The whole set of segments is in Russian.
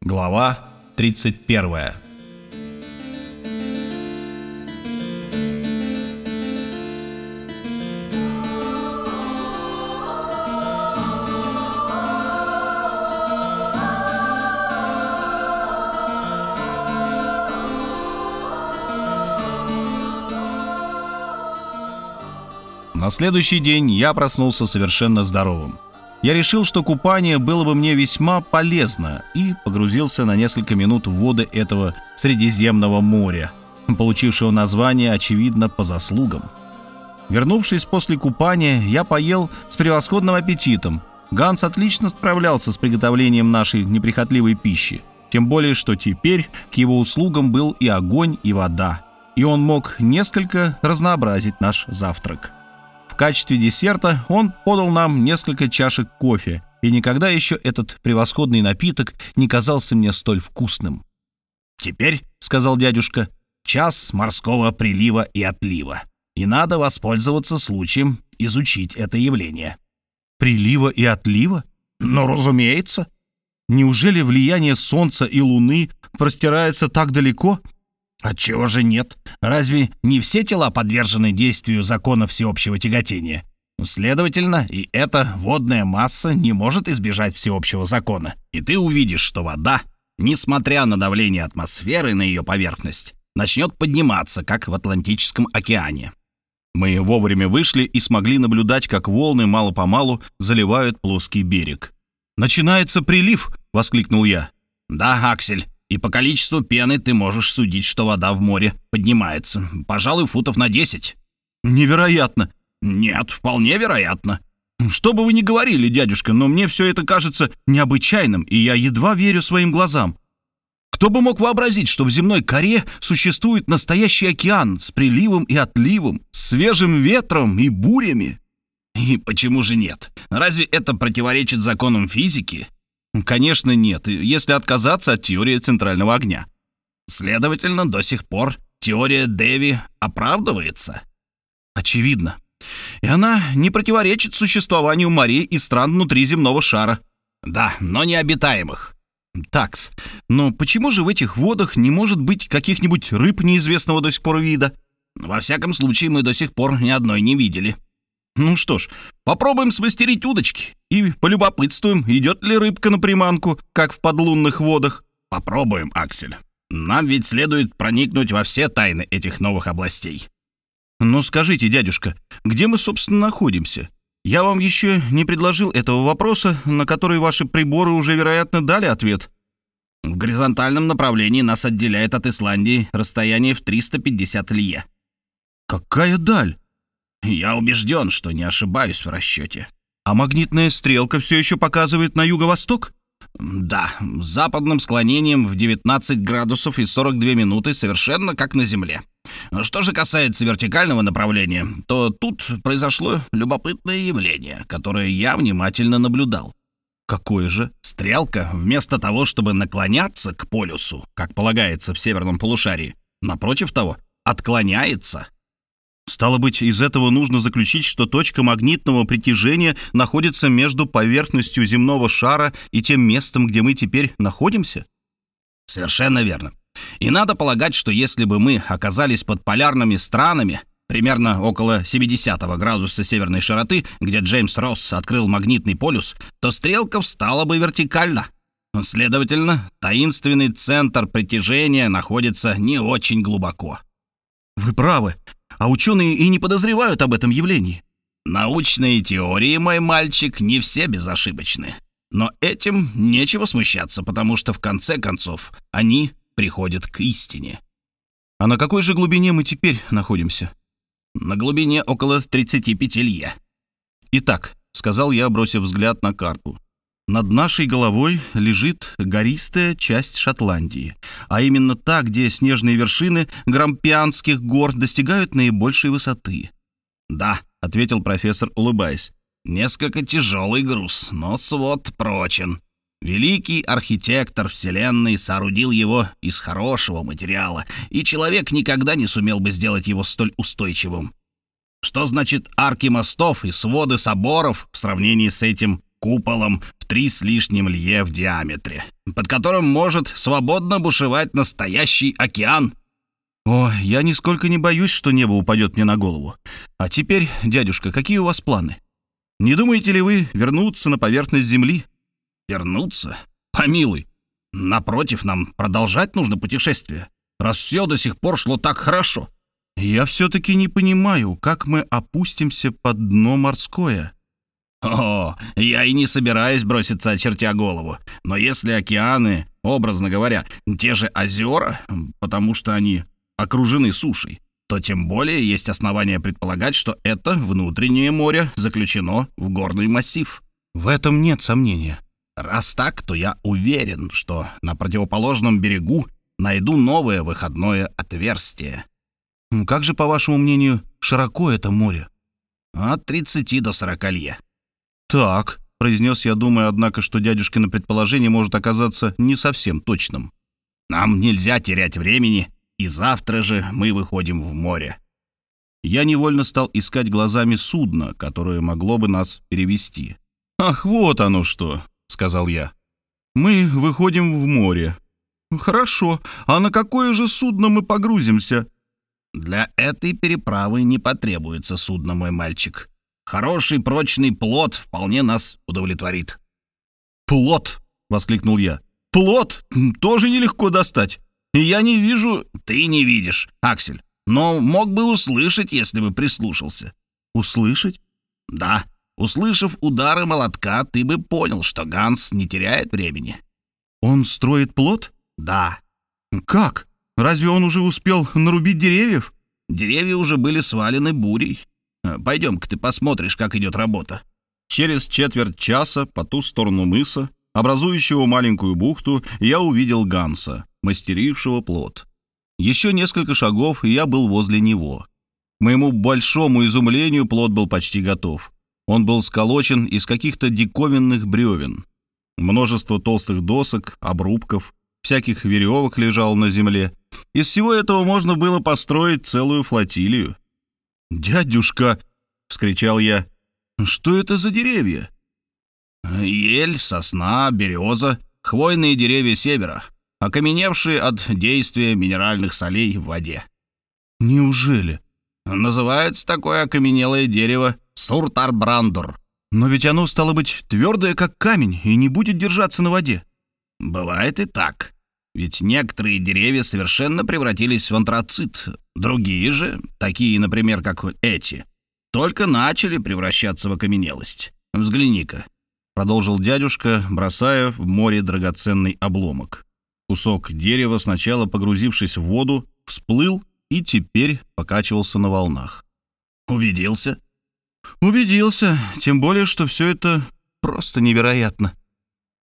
Глава 31 На следующий день я проснулся совершенно здоровым. Я решил, что купание было бы мне весьма полезно, и погрузился на несколько минут в воды этого Средиземного моря, получившего название, очевидно, по заслугам. Вернувшись после купания, я поел с превосходным аппетитом. Ганс отлично справлялся с приготовлением нашей неприхотливой пищи, тем более, что теперь к его услугам был и огонь, и вода, и он мог несколько разнообразить наш завтрак качестве десерта он подал нам несколько чашек кофе, и никогда еще этот превосходный напиток не казался мне столь вкусным. «Теперь», — сказал дядюшка, — «час морского прилива и отлива, и надо воспользоваться случаем изучить это явление». «Прилива и отлива? Ну, разумеется. Неужели влияние Солнца и Луны простирается так далеко?» Отчего же нет? Разве не все тела подвержены действию закона всеобщего тяготения? Следовательно, и эта водная масса не может избежать всеобщего закона. И ты увидишь, что вода, несмотря на давление атмосферы на ее поверхность, начнет подниматься, как в Атлантическом океане. Мы вовремя вышли и смогли наблюдать, как волны мало-помалу заливают плоский берег. «Начинается прилив!» — воскликнул я. «Да, Аксель, и по количеству пены ты можешь судить, что вода в море поднимается. Пожалуй, футов на 10. Невероятно. Нет, вполне вероятно. Что бы вы ни говорили, дядюшка, но мне все это кажется необычайным, и я едва верю своим глазам. Кто бы мог вообразить, что в земной коре существует настоящий океан с приливом и отливом, свежим ветром и бурями? И почему же нет? Разве это противоречит законам физики? Конечно, нет, если отказаться от теории центрального огня. Следовательно, до сих пор теория Дэви оправдывается. Очевидно. И она не противоречит существованию морей и стран внутри земного шара. Да, но необитаемых. Такс, но почему же в этих водах не может быть каких-нибудь рыб неизвестного до сих пор вида? Во всяком случае, мы до сих пор ни одной не видели. Ну что ж, попробуем смастерить удочки и полюбопытствуем, идет ли рыбка на приманку, как в подлунных водах. Попробуем, Аксель. Нам ведь следует проникнуть во все тайны этих новых областей. Ну скажите, дядюшка, где мы, собственно, находимся? Я вам еще не предложил этого вопроса, на который ваши приборы уже, вероятно, дали ответ. В горизонтальном направлении нас отделяет от Исландии расстояние в 350 лье. Какая даль? Я убежден, что не ошибаюсь в расчете. А магнитная стрелка все еще показывает на юго-восток? Да, с западным склонением в 19 градусов и 42 минуты, совершенно как на Земле. Что же касается вертикального направления, то тут произошло любопытное явление, которое я внимательно наблюдал. Какое же? Стрелка, вместо того, чтобы наклоняться к полюсу, как полагается в северном полушарии, напротив того, отклоняется Стало быть, из этого нужно заключить, что точка магнитного притяжения находится между поверхностью земного шара и тем местом, где мы теперь находимся? Совершенно верно. И надо полагать, что если бы мы оказались под полярными странами, примерно около 70 градуса северной широты, где Джеймс Росс открыл магнитный полюс, то стрелка встала бы вертикально. Следовательно, таинственный центр притяжения находится не очень глубоко. Вы правы а ученые и не подозревают об этом явлении. Научные теории, мой мальчик, не все безошибочны. Но этим нечего смущаться, потому что в конце концов они приходят к истине. А на какой же глубине мы теперь находимся? На глубине около 35 лье. Итак, сказал я, бросив взгляд на карту. Над нашей головой лежит гористая часть Шотландии, а именно та, где снежные вершины Грампианских гор достигают наибольшей высоты. «Да», — ответил профессор, улыбаясь, — «несколько тяжелый груз, но свод прочен. Великий архитектор Вселенной соорудил его из хорошего материала, и человек никогда не сумел бы сделать его столь устойчивым. Что значит арки мостов и своды соборов в сравнении с этим куполом три с лишним лье в диаметре, под которым может свободно бушевать настоящий океан. О, я нисколько не боюсь, что небо упадет мне на голову. А теперь, дядюшка, какие у вас планы? Не думаете ли вы вернуться на поверхность Земли? Вернуться? Помилуй. Напротив, нам продолжать нужно путешествие, раз все до сих пор шло так хорошо. Я все-таки не понимаю, как мы опустимся под дно морское. О, я и не собираюсь броситься, очертя голову. Но если океаны, образно говоря, те же озера, потому что они окружены сушей, то тем более есть основания предполагать, что это внутреннее море заключено в горный массив. В этом нет сомнения. Раз так, то я уверен, что на противоположном берегу найду новое выходное отверстие. Как же, по вашему мнению, широко это море? От 30 до 40 лье. Так, произнес я, думая, однако, что дядюшкино предположение может оказаться не совсем точным. Нам нельзя терять времени и завтра же мы выходим в море. Я невольно стал искать глазами судно, которое могло бы нас перевести. «Ах, вот оно что!» — сказал я. «Мы выходим в море». «Хорошо. А на какое же судно мы погрузимся?» «Для этой переправы не потребуется судно, мой мальчик. Хороший прочный плот вполне нас удовлетворит». «Плот!» — воскликнул я. «Плот тоже нелегко достать. Я не вижу...» «Ты не видишь, Аксель, но мог бы услышать, если бы прислушался». «Услышать?» «Да. Услышав удары молотка, ты бы понял, что Ганс не теряет времени». «Он строит плод?» «Да». «Как? Разве он уже успел нарубить деревьев?» «Деревья уже были свалены бурей. Э, пойдем-ка ты посмотришь, как идет работа». Через четверть часа по ту сторону мыса, образующего маленькую бухту, я увидел Ганса мастерившего плод. Еще несколько шагов, и я был возле него. К моему большому изумлению плод был почти готов. Он был сколочен из каких-то диковинных бревен. Множество толстых досок, обрубков, всяких веревок лежало на земле. Из всего этого можно было построить целую флотилию. «Дядюшка!» — вскричал я. «Что это за деревья?» «Ель, сосна, береза, хвойные деревья севера», окаменевшие от действия минеральных солей в воде. Неужели? Называется такое окаменелое дерево суртарбрандур. Но ведь оно стало быть твердое, как камень, и не будет держаться на воде. Бывает и так. Ведь некоторые деревья совершенно превратились в антрацит. Другие же, такие, например, как эти, только начали превращаться в окаменелость. Взгляни-ка, продолжил дядюшка, бросая в море драгоценный обломок. Кусок дерева, сначала погрузившись в воду, всплыл и теперь покачивался на волнах. «Убедился?» «Убедился, тем более, что все это просто невероятно».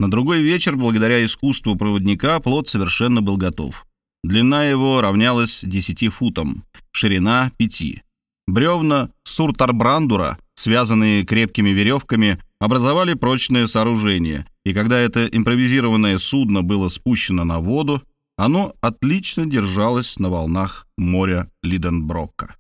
На другой вечер, благодаря искусству проводника, плод совершенно был готов. Длина его равнялась 10 футам, ширина — 5. Бревна суртарбрандура, связанные крепкими веревками, образовали прочное сооружение, и когда это импровизированное судно было спущено на воду, оно отлично держалось на волнах моря Лиденброка.